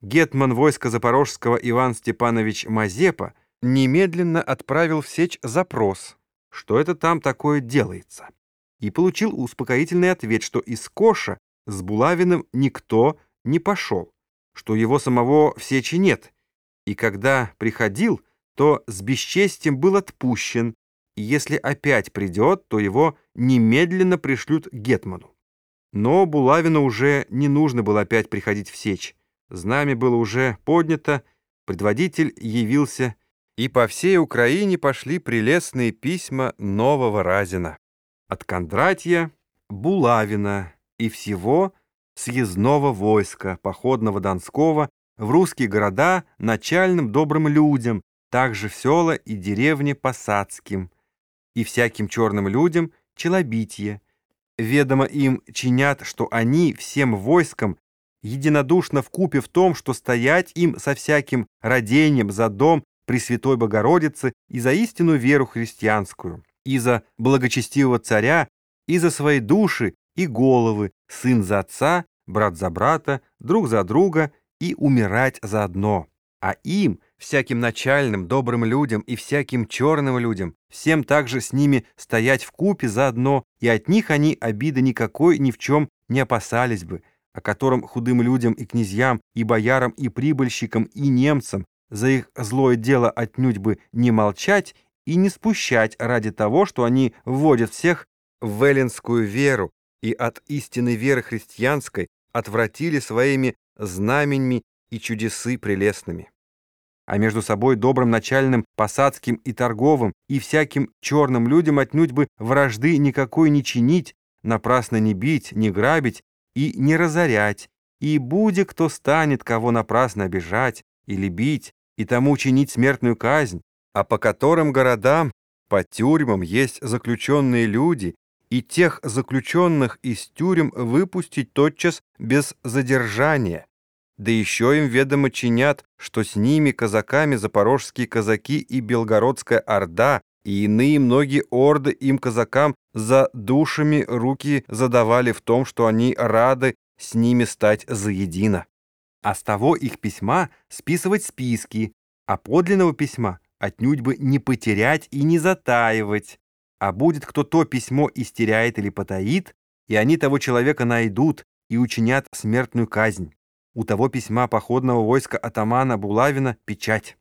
Гетман войска Запорожского Иван Степанович Мазепа немедленно отправил в Сечь запрос, что это там такое делается, и получил успокоительный ответ, что из Коша с Булавиным никто не пошел, что его самого в Сечи нет, и когда приходил, то с бесчестием был отпущен, и если опять придет, то его немедленно пришлют Гетману. Но Булавину уже не нужно было опять приходить в Сечь. Знамя было уже поднято, предводитель явился, и по всей Украине пошли прелестные письма нового Разина. От Кондратья, Булавина и всего съездного войска, походного Донского, в русские города начальным добрым людям, также в села и деревни посадским, и всяким черным людям челобитие, ведомо им чинят, что они всем войском единодушно вкупе в том, что стоять им со всяким родением за дом Пресвятой Богородицы и за истинную веру христианскую, и за благочестивого царя, и за свои души и головы, сын за отца, брат за брата, друг за друга, и умирать заодно. А им, всяким начальным, добрым людям и всяким черным людям, всем также с ними стоять в купе заодно, и от них они обиды никакой ни в чем не опасались бы, о котором худым людям и князьям, и боярам, и прибыльщикам, и немцам за их злое дело отнюдь бы не молчать и не спущать ради того, что они вводят всех в эллинскую веру и от истинной веры христианской отвратили своими знаменьми и чудесы прелестными. А между собой добрым начальным посадским и торговым и всяким черным людям отнюдь бы вражды никакой не чинить, напрасно не бить, не грабить и не разорять, и буде кто станет кого напрасно обижать или бить, и тому чинить смертную казнь, а по которым городам, по тюрьмам есть заключенные люди, и тех заключенных из тюрем выпустить тотчас без задержания. Да еще им ведомо чинят, что с ними казаками запорожские казаки и Белгородская орда, и иные многие орды им казакам за душами руки задавали в том, что они рады с ними стать заедино. А с того их письма списывать списки, а подлинного письма отнюдь бы не потерять и не затаивать. А будет кто то письмо истеряет или потаит, и они того человека найдут и учинят смертную казнь. У того письма походного войска атамана Булавина печать.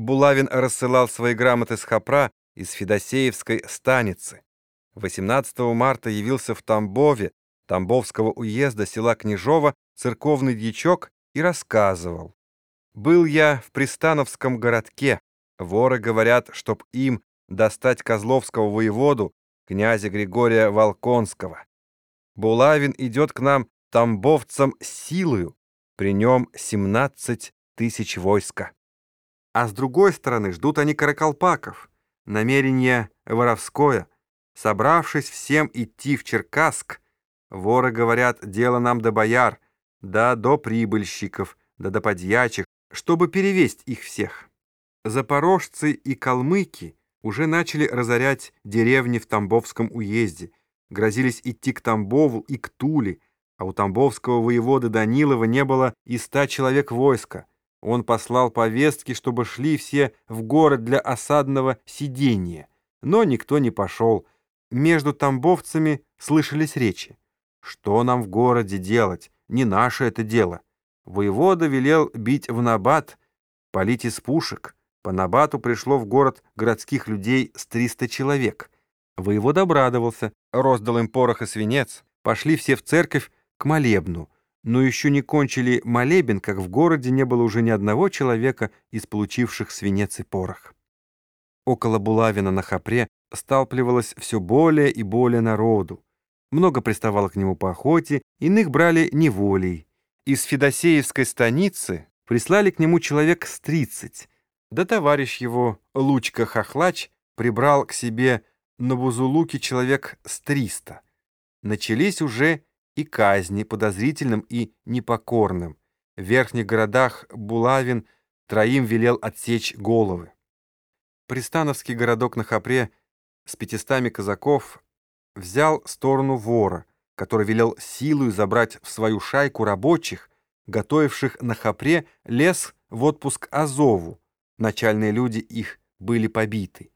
Булавин рассылал свои грамоты с Хапра из Федосеевской станицы. 18 марта явился в Тамбове, Тамбовского уезда села Княжова, церковный дьячок и рассказывал. «Был я в Пристановском городке. Воры говорят, чтоб им достать Козловского воеводу, князя Григория Волконского. Булавин идет к нам тамбовцам силою, при нем 17 тысяч войска. А с другой стороны ждут они каракалпаков, намерение воровское, собравшись всем идти в Черкасск, воры говорят, дело нам до бояр, да до прибыльщиков, да до подьячих, чтобы перевесть их всех. Запорожцы и калмыки уже начали разорять деревни в Тамбовском уезде, грозились идти к Тамбову и к Туле, а у тамбовского воевода Данилова не было и ста человек войска. Он послал повестки, чтобы шли все в город для осадного сидения. Но никто не пошел. Между тамбовцами слышались речи. «Что нам в городе делать? Не наше это дело». Воевода велел бить в набат, палить из пушек. По набату пришло в город городских людей с 300 человек. Воевода обрадовался, роздал им порох и свинец. Пошли все в церковь к молебну но еще не кончили молебен, как в городе не было уже ни одного человека из получивших свинец и порох. Около Булавина на Хапре сталпливалось все более и более народу. Много приставало к нему по охоте, иных брали неволей. Из Федосеевской станицы прислали к нему человек с тридцать. Да товарищ его, Лучка Хохлач, прибрал к себе на Бузулуке человек с триста. Начались уже и казни подозрительным и непокорным. В верхних городах Булавин троим велел отсечь головы. Пристановский городок на Хапре с пятистами казаков взял сторону вора, который велел силою забрать в свою шайку рабочих, готовивших на Хапре лес в отпуск Азову. Начальные люди их были побиты.